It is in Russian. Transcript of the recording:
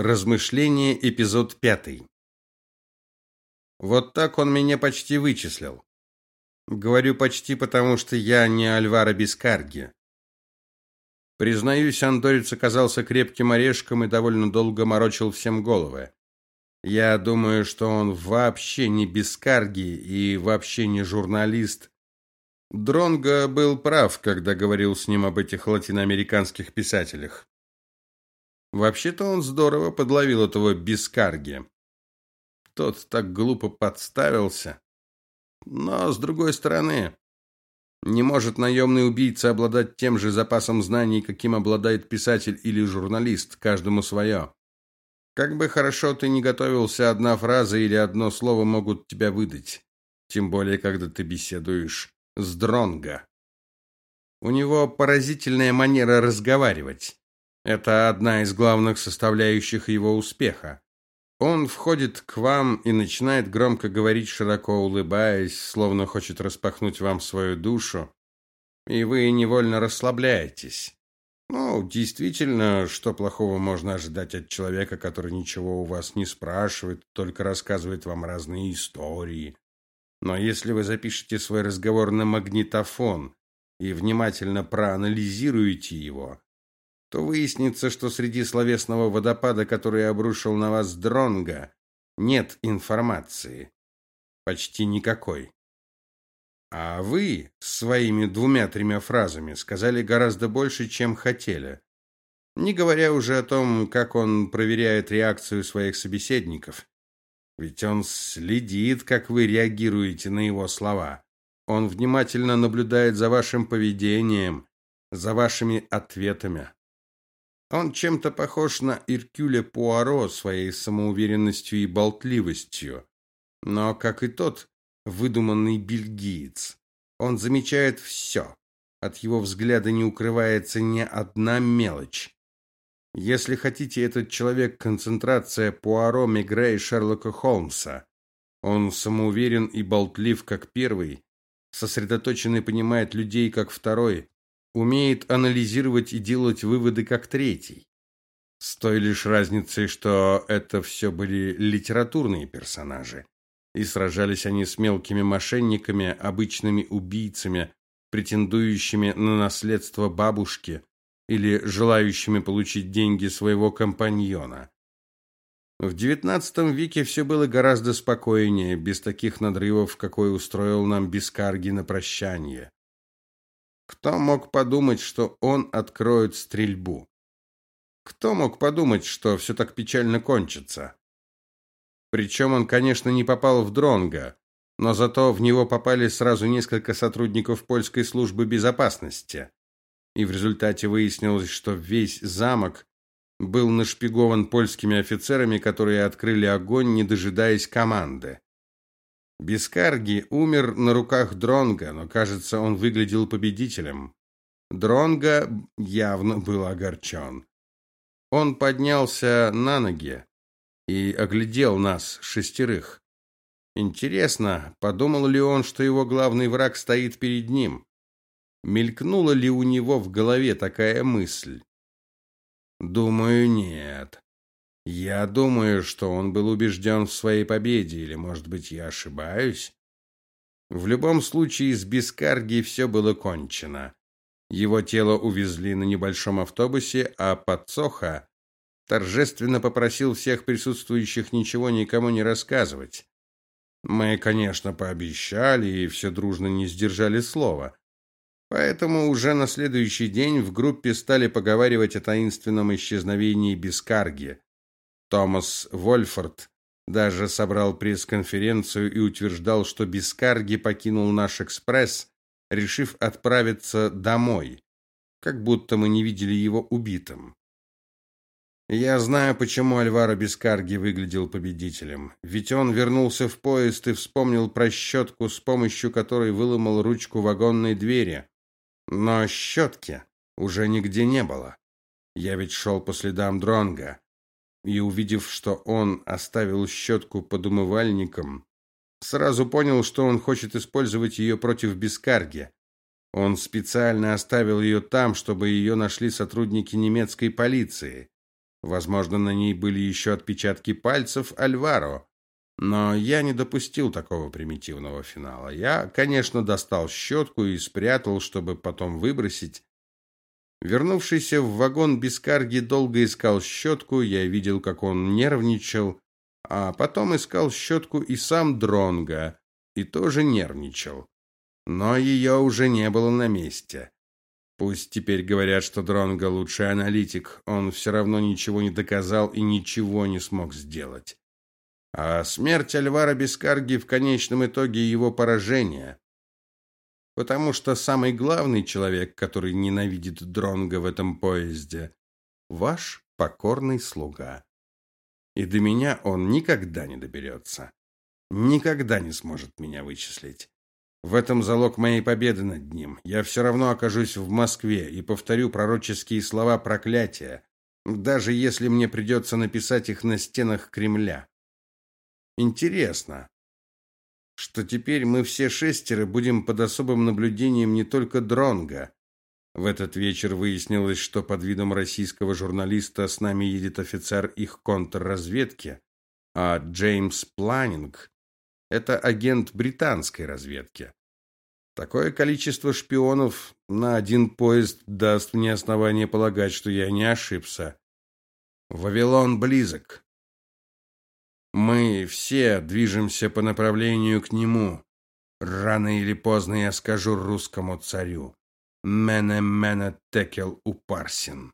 Размышление, эпизод пятый. Вот так он меня почти вычислил. Говорю почти, потому что я не Альваро Бискарги. Признаюсь, Андорец оказался крепким орешком и довольно долго морочил всем головы. Я думаю, что он вообще не Бискарги и вообще не журналист. Дронго был прав, когда говорил с ним об этих латиноамериканских писателях. Вообще-то он здорово подловил этого Бискарги. Тот так глупо подставился. Но, с другой стороны, не может наемный убийца обладать тем же запасом знаний, каким обладает писатель или журналист, каждому свое. Как бы хорошо ты ни готовился, одна фраза или одно слово могут тебя выдать, тем более когда ты беседуешь с Дронго. У него поразительная манера разговаривать. Это одна из главных составляющих его успеха. Он входит к вам и начинает громко говорить, широко улыбаясь, словно хочет распахнуть вам свою душу, и вы невольно расслабляетесь. Ну, действительно, что плохого можно ожидать от человека, который ничего у вас не спрашивает, только рассказывает вам разные истории. Но если вы запишете свой разговор на магнитофон и внимательно проанализируете его, то выяснится, что среди словесного водопада, который обрушил на вас Дронга, нет информации. Почти никакой. А вы своими двумя-тремя фразами сказали гораздо больше, чем хотели. Не говоря уже о том, как он проверяет реакцию своих собеседников. Ведь он следит, как вы реагируете на его слова. Он внимательно наблюдает за вашим поведением, за вашими ответами. Он чем-то похож на Иркюля Пуаро своей самоуверенностью и болтливостью. Но, как и тот, выдуманный бельгиец. Он замечает все. От его взгляда не укрывается ни одна мелочь. Если хотите, этот человек концентрация Пуаро, Мегре и Шерлока Холмса. Он самоуверен и болтлив, как первый, сосредоточен и понимает людей, как второй, умеет анализировать и делать выводы как третий. С той лишь разницей, что это все были литературные персонажи, и сражались они с мелкими мошенниками, обычными убийцами, претендующими на наследство бабушки или желающими получить деньги своего компаньона. В XIX веке все было гораздо спокойнее, без таких надрывов, какой устроил нам Бискарги на прощание. Кто мог подумать, что он откроет стрельбу? Кто мог подумать, что все так печально кончится? Причем он, конечно, не попал в Дронга, но зато в него попали сразу несколько сотрудников польской службы безопасности. И в результате выяснилось, что весь замок был нашпигован польскими офицерами, которые открыли огонь, не дожидаясь команды. Бискарги умер на руках Дронга, но, кажется, он выглядел победителем. Дронга явно был огорчен. Он поднялся на ноги и оглядел нас шестерых. Интересно, подумал ли он, что его главный враг стоит перед ним? Мелькнула ли у него в голове такая мысль? Думаю, нет. Я думаю, что он был убежден в своей победе, или, может быть, я ошибаюсь. В любом случае, с Бискарги все было кончено. Его тело увезли на небольшом автобусе, а Подсоха торжественно попросил всех присутствующих ничего никому не рассказывать. Мы, конечно, пообещали и все дружно не сдержали слова. Поэтому уже на следующий день в группе стали поговаривать о таинственном исчезновении Бискарги. Томас Вольфорд даже собрал пресс-конференцию и утверждал, что Бискарги покинул наш экспресс, решив отправиться домой, как будто мы не видели его убитым. Я знаю, почему Альваро Бискарги выглядел победителем. Ведь он вернулся в поезд и вспомнил про щетку, с помощью которой выломал ручку вагонной двери. Но щетки уже нигде не было. Я ведь шел по следам Дронга и, увидев, что он оставил щетку под умывальником, сразу понял, что он хочет использовать ее против Бискарги. Он специально оставил ее там, чтобы ее нашли сотрудники немецкой полиции. Возможно, на ней были еще отпечатки пальцев Альваро. Но я не допустил такого примитивного финала. Я, конечно, достал щетку и спрятал, чтобы потом выбросить. Вернувшийся в вагон Бескарги долго искал щетку, я видел, как он нервничал, а потом искал щетку и сам Дронга, и тоже нервничал. Но ее уже не было на месте. Пусть теперь говорят, что Дронга лучший аналитик, он все равно ничего не доказал и ничего не смог сделать. А смерть Альвара Бескарги в конечном итоге его поражение. Потому что самый главный человек, который ненавидит Дронга в этом поезде, ваш покорный слуга. И до меня он никогда не доберется. Никогда не сможет меня вычислить. В этом залог моей победы над ним. Я все равно окажусь в Москве и повторю пророческие слова проклятия, даже если мне придется написать их на стенах Кремля. Интересно, что теперь мы все шестеро будем под особым наблюдением не только Дронга. В этот вечер выяснилось, что под видом российского журналиста с нами едет офицер их контрразведки, а Джеймс Планинг это агент британской разведки. Такое количество шпионов на один поезд даст мне основание полагать, что я не ошибся. Вавилон близок. Мы все движемся по направлению к нему. Рано или поздно я скажу русскому царю: "Мене мене текел упарсин".